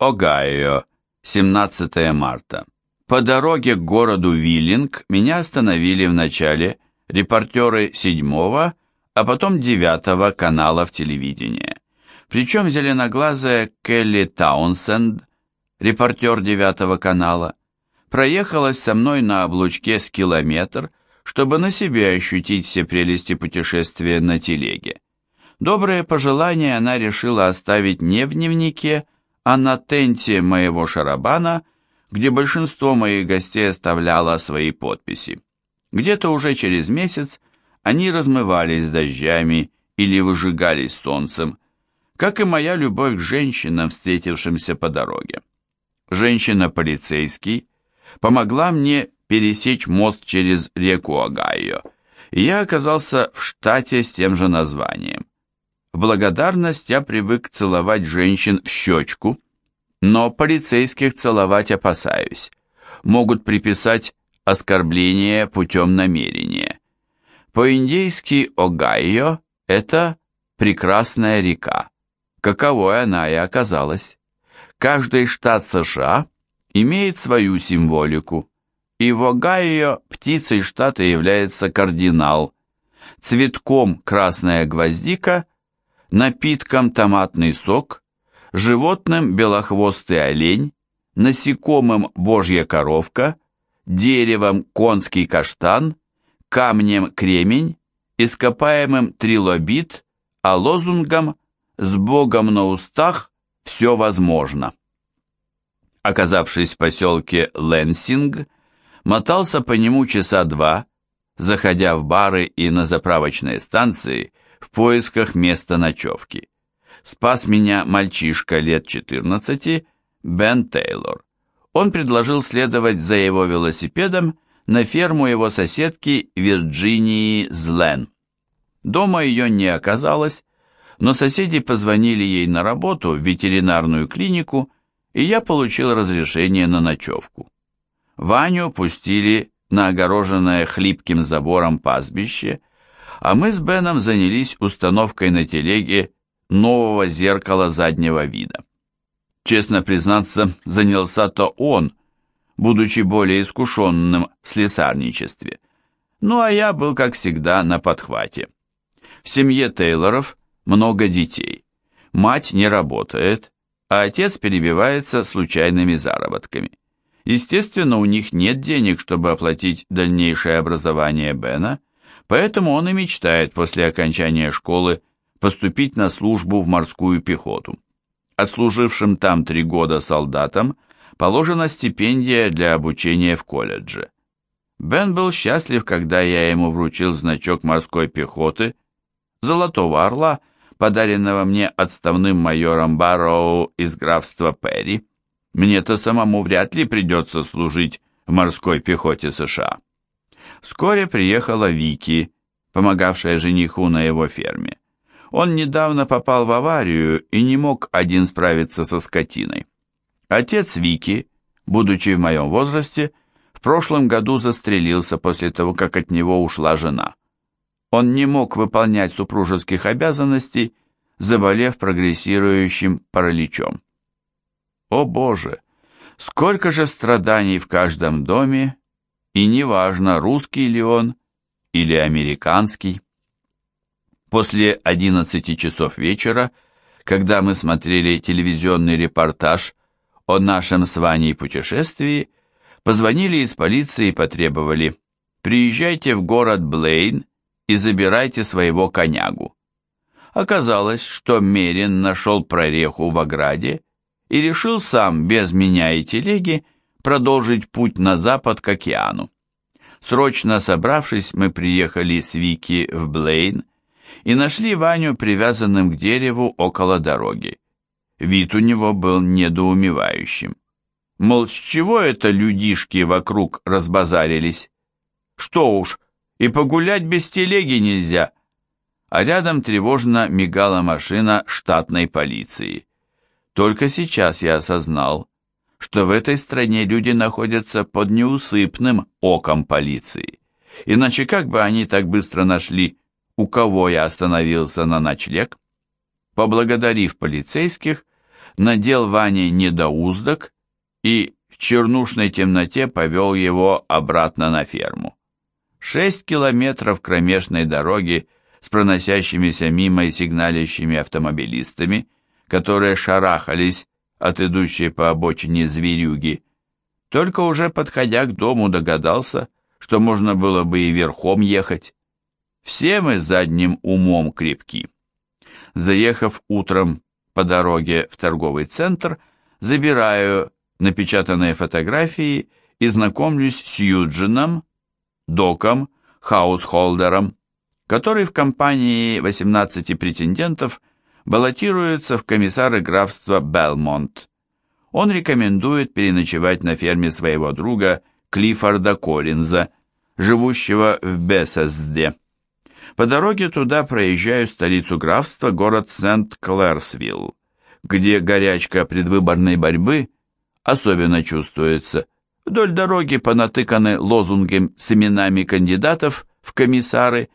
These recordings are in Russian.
Огайо, 17 марта. По дороге к городу Виллинг меня остановили вначале репортеры седьмого, а потом девятого каналов телевидения. Причем зеленоглазая Келли Таунсенд, репортер девятого канала, проехалась со мной на облучке с километр, чтобы на себе ощутить все прелести путешествия на телеге. Добрые пожелания она решила оставить не в дневнике, а на тенте моего шарабана, где большинство моих гостей оставляло свои подписи. Где-то уже через месяц они размывались дождями или выжигались солнцем, как и моя любовь к женщинам, встретившимся по дороге. Женщина-полицейский помогла мне пересечь мост через реку Огайо, и я оказался в штате с тем же названием. В благодарность я привык целовать женщин в щечку, но полицейских целовать опасаюсь. Могут приписать оскорбление путем намерения. По-индейски Огайо – это прекрасная река, каковой она и оказалась. Каждый штат США имеет свою символику, и в Огайо птицей штата является кардинал, цветком красная гвоздика, напитком томатный сок, животным белохвостый олень, насекомым божья коровка, деревом конский каштан, камнем кремень, ископаемым трилобит, а лозунгом «С Богом на устах все возможно». Оказавшись в поселке Лэнсинг, мотался по нему часа два, заходя в бары и на заправочные станции в поисках места ночевки. Спас меня мальчишка лет 14, Бен Тейлор. Он предложил следовать за его велосипедом на ферму его соседки Вирджинии Злен. Дома ее не оказалось, но соседи позвонили ей на работу в ветеринарную клинику, и я получил разрешение на ночевку. Ваню пустили на огороженное хлипким забором пастбище, а мы с Беном занялись установкой на телеге нового зеркала заднего вида. Честно признаться, занялся-то он, будучи более искушенным в слесарничестве. Ну а я был, как всегда, на подхвате. В семье Тейлоров много детей. Мать не работает, а отец перебивается случайными заработками. Естественно, у них нет денег, чтобы оплатить дальнейшее образование Бена, поэтому он и мечтает после окончания школы поступить на службу в морскую пехоту. Отслужившим там три года солдатам положена стипендия для обучения в колледже. Бен был счастлив, когда я ему вручил значок морской пехоты, золотого орла, подаренного мне отставным майором Барроу из графства Перри. Мне-то самому вряд ли придется служить в морской пехоте США. Вскоре приехала Вики, помогавшая жениху на его ферме. Он недавно попал в аварию и не мог один справиться со скотиной. Отец Вики, будучи в моем возрасте, в прошлом году застрелился после того, как от него ушла жена он не мог выполнять супружеских обязанностей, заболев прогрессирующим параличом. О Боже! Сколько же страданий в каждом доме, и неважно, русский ли он или американский. После 11 часов вечера, когда мы смотрели телевизионный репортаж о нашем с Ваней путешествии, позвонили из полиции и потребовали «Приезжайте в город Блейн и забирайте своего конягу. Оказалось, что Мерин нашел прореху в ограде и решил сам, без меня и телеги, продолжить путь на запад к океану. Срочно собравшись, мы приехали с Вики в Блейн и нашли Ваню привязанным к дереву около дороги. Вид у него был недоумевающим. Мол, с чего это людишки вокруг разбазарились? Что уж, и погулять без телеги нельзя. А рядом тревожно мигала машина штатной полиции. Только сейчас я осознал, что в этой стране люди находятся под неусыпным оком полиции. Иначе как бы они так быстро нашли, у кого я остановился на ночлег? Поблагодарив полицейских, надел Ване недоуздок и в чернушной темноте повел его обратно на ферму. Шесть километров кромешной дороги с проносящимися мимо и сигналящими автомобилистами, которые шарахались от идущей по обочине зверюги, только уже подходя к дому догадался, что можно было бы и верхом ехать. Все мы задним умом крепки. Заехав утром по дороге в торговый центр, забираю напечатанные фотографии и знакомлюсь с Юджином, Доком, хаусхолдером, который в компании 18 претендентов баллотируется в комиссары графства Белмонт. Он рекомендует переночевать на ферме своего друга Клиффорда Коллинза, живущего в Бессесде. По дороге туда проезжаю столицу графства, город Сент-Клэрсвилл, где горячка предвыборной борьбы особенно чувствуется. Вдоль дороги понатыканы лозунгом с именами кандидатов в комиссары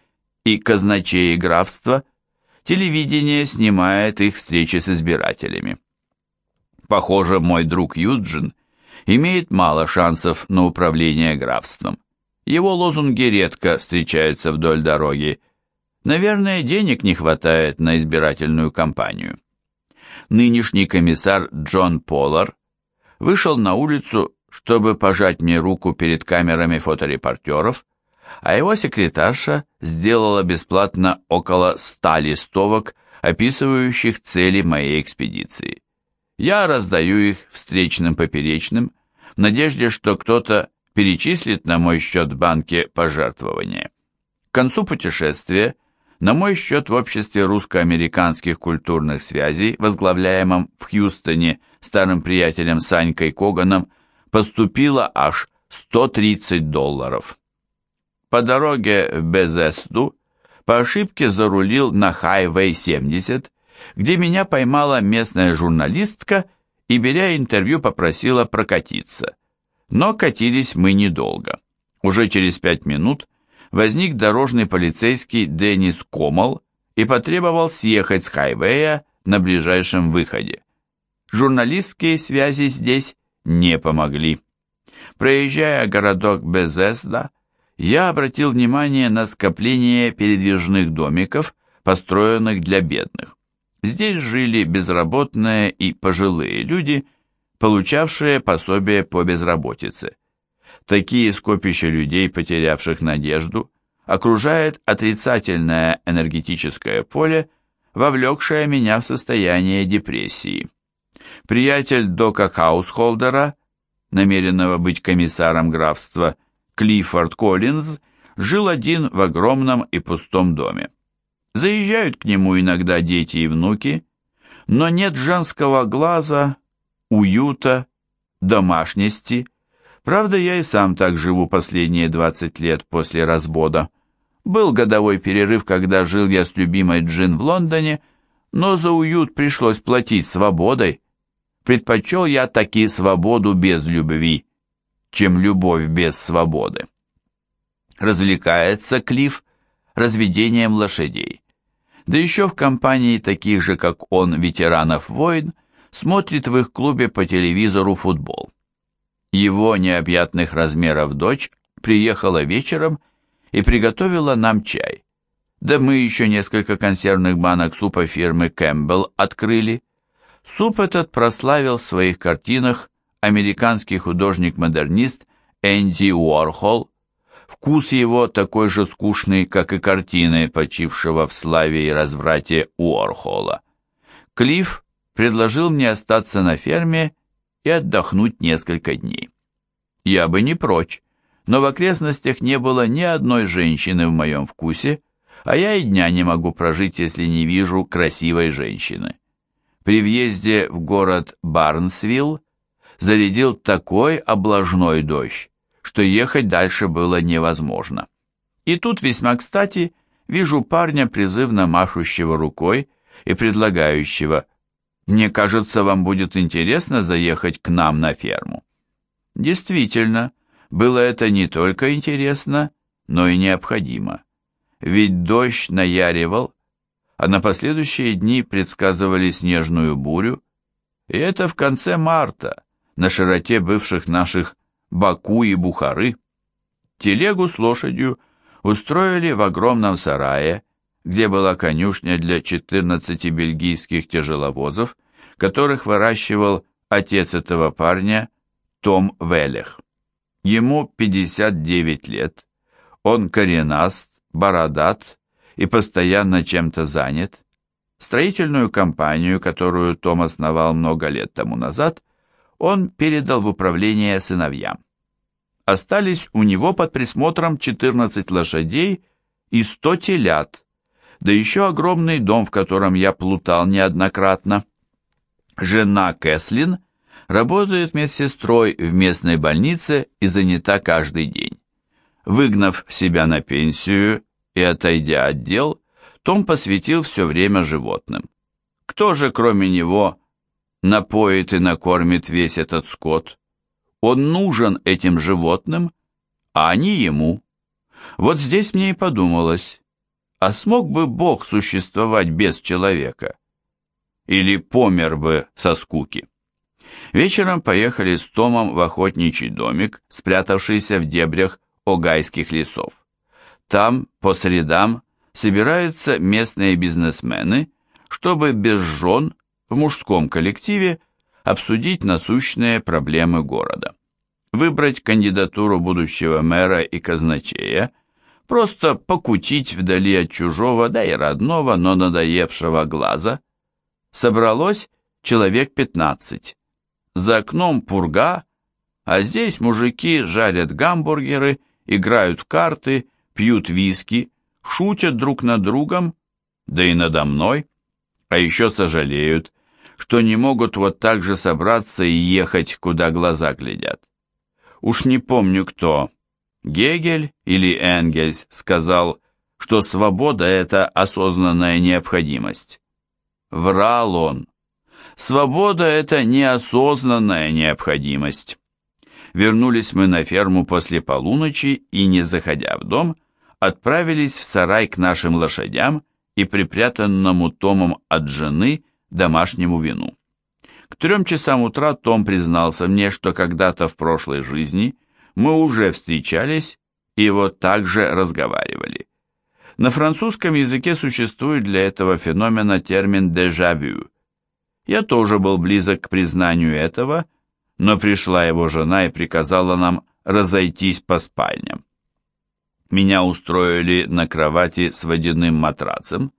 и казначеи графства. Телевидение снимает их встречи с избирателями. Похоже, мой друг Юджин имеет мало шансов на управление графством. Его лозунги редко встречаются вдоль дороги. Наверное, денег не хватает на избирательную кампанию. Нынешний комиссар Джон Поллар вышел на улицу, чтобы пожать мне руку перед камерами фоторепортеров, а его секретарша сделала бесплатно около ста листовок, описывающих цели моей экспедиции. Я раздаю их встречным поперечным, в надежде, что кто-то перечислит на мой счет в банке пожертвования. К концу путешествия на мой счет в обществе русско-американских культурных связей, возглавляемом в Хьюстоне старым приятелем Санькой Коганом, поступило аж 130 долларов. По дороге в Безесду по ошибке зарулил на Хайвей 70, где меня поймала местная журналистка и, беря интервью, попросила прокатиться. Но катились мы недолго. Уже через пять минут возник дорожный полицейский Деннис Комал и потребовал съехать с хайвея на ближайшем выходе. Журналистские связи здесь не помогли. Проезжая городок Безесда, я обратил внимание на скопление передвижных домиков, построенных для бедных. Здесь жили безработные и пожилые люди, получавшие пособие по безработице. Такие скопища людей, потерявших надежду, окружает отрицательное энергетическое поле, вовлекшее меня в состояние депрессии. Приятель Дока Хаусхолдера, намеренного быть комиссаром графства, Клиффорд Коллинз, жил один в огромном и пустом доме. Заезжают к нему иногда дети и внуки, но нет женского глаза, уюта, домашности. Правда, я и сам так живу последние 20 лет после развода. Был годовой перерыв, когда жил я с любимой Джин в Лондоне, но за уют пришлось платить свободой. Предпочел я таки свободу без любви, чем любовь без свободы. Развлекается Клифф разведением лошадей да еще в компании таких же, как он, ветеранов войн, смотрит в их клубе по телевизору футбол. Его необъятных размеров дочь приехала вечером и приготовила нам чай. Да мы еще несколько консервных банок супа фирмы Кэмпбелл открыли. Суп этот прославил в своих картинах американский художник-модернист Энди Уорхол, Вкус его такой же скучный, как и картины, почившего в славе и разврате Уорхола. Клифф предложил мне остаться на ферме и отдохнуть несколько дней. Я бы не прочь, но в окрестностях не было ни одной женщины в моем вкусе, а я и дня не могу прожить, если не вижу красивой женщины. При въезде в город Барнсвилл зарядил такой облажной дождь, что ехать дальше было невозможно. И тут весьма кстати вижу парня, призывно машущего рукой и предлагающего «Мне кажется, вам будет интересно заехать к нам на ферму». Действительно, было это не только интересно, но и необходимо. Ведь дождь наяривал, а на последующие дни предсказывали снежную бурю, И это в конце марта, на широте бывших наших Баку и Бухары. Телегу с лошадью устроили в огромном сарае, где была конюшня для 14 бельгийских тяжеловозов, которых выращивал отец этого парня Том Велех. Ему 59 лет, он коренаст, бородат и постоянно чем-то занят. Строительную компанию, которую Том основал много лет тому назад, он передал в управление сыновьям. Остались у него под присмотром 14 лошадей и 100 телят, да еще огромный дом, в котором я плутал неоднократно. Жена Кэслин работает медсестрой в местной больнице и занята каждый день. Выгнав себя на пенсию и отойдя от дел, том посвятил все время животным. Кто же, кроме него, напоит и накормит весь этот скот? Он нужен этим животным, а они ему. Вот здесь мне и подумалось, а смог бы Бог существовать без человека? Или помер бы со скуки? Вечером поехали с Томом в охотничий домик, спрятавшийся в дебрях Огайских лесов. Там, по средам, собираются местные бизнесмены, чтобы без жен в мужском коллективе обсудить насущные проблемы города. Выбрать кандидатуру будущего мэра и казначея, просто покутить вдали от чужого, да и родного, но надоевшего глаза. Собралось человек пятнадцать. За окном пурга, а здесь мужики жарят гамбургеры, играют в карты, пьют виски, шутят друг над другом, да и надо мной, а еще сожалеют, что не могут вот так же собраться и ехать, куда глаза глядят. Уж не помню кто, Гегель или Энгельс сказал, что свобода – это осознанная необходимость. Врал он. Свобода – это неосознанная необходимость. Вернулись мы на ферму после полуночи и, не заходя в дом, отправились в сарай к нашим лошадям и припрятанному Томом от жены домашнему вину. К трем часам утра Том признался мне, что когда-то в прошлой жизни мы уже встречались и вот так же разговаривали. На французском языке существует для этого феномена термин «дежавю». Я тоже был близок к признанию этого, но пришла его жена и приказала нам разойтись по спальням. Меня устроили на кровати с водяным матрацем,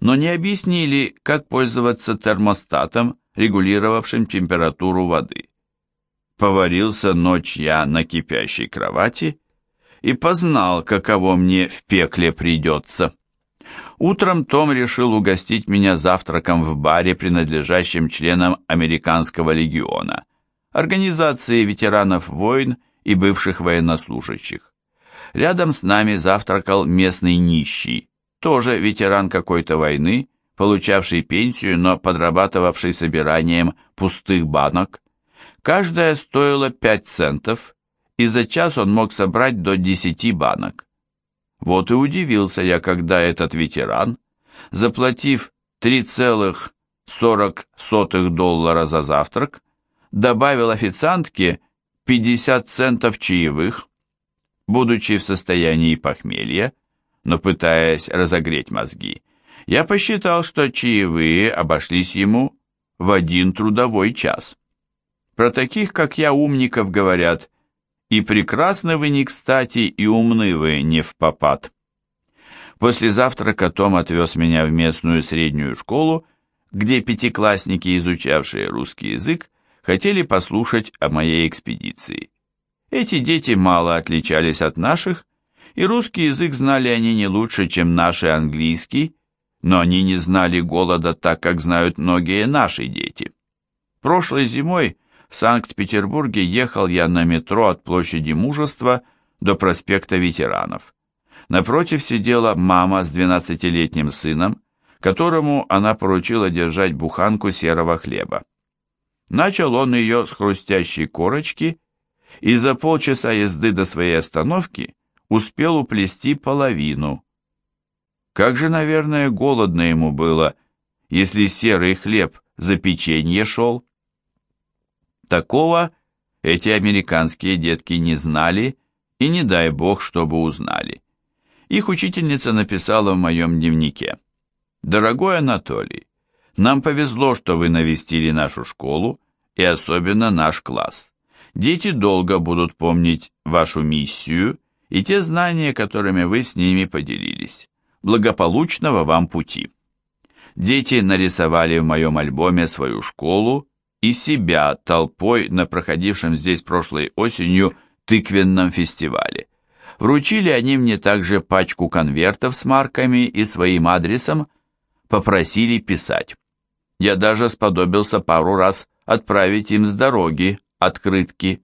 но не объяснили, как пользоваться термостатом, регулировавшим температуру воды. Поварился ночь я на кипящей кровати и познал, каково мне в пекле придется. Утром Том решил угостить меня завтраком в баре, принадлежащем членам Американского легиона, организации ветеранов войн и бывших военнослужащих. Рядом с нами завтракал местный нищий, тоже ветеран какой-то войны, получавший пенсию, но подрабатывавший собиранием пустых банок. Каждая стоила 5 центов, и за час он мог собрать до 10 банок. Вот и удивился я, когда этот ветеран, заплатив 3,40 доллара за завтрак, добавил официантке 50 центов чаевых, будучи в состоянии похмелья, но пытаясь разогреть мозги, я посчитал, что чаевые обошлись ему в один трудовой час. Про таких, как я, умников говорят, и прекрасны вы не кстати, и умны вы не в попад. После завтрака Том отвез меня в местную среднюю школу, где пятиклассники, изучавшие русский язык, хотели послушать о моей экспедиции. Эти дети мало отличались от наших, и русский язык знали они не лучше, чем наши английский, но они не знали голода так, как знают многие наши дети. Прошлой зимой в Санкт-Петербурге ехал я на метро от площади Мужества до проспекта Ветеранов. Напротив сидела мама с двенадцатилетним сыном, которому она поручила держать буханку серого хлеба. Начал он ее с хрустящей корочки и за полчаса езды до своей остановки успел уплести половину. Как же, наверное, голодно ему было, если серый хлеб за печенье шел. Такого эти американские детки не знали и не дай бог, чтобы узнали. Их учительница написала в моем дневнике. «Дорогой Анатолий, нам повезло, что вы навестили нашу школу и особенно наш класс. Дети долго будут помнить вашу миссию и те знания, которыми вы с ними поделились. Благополучного вам пути. Дети нарисовали в моем альбоме свою школу и себя толпой на проходившем здесь прошлой осенью тыквенном фестивале. Вручили они мне также пачку конвертов с марками и своим адресом, попросили писать. Я даже сподобился пару раз отправить им с дороги открытки.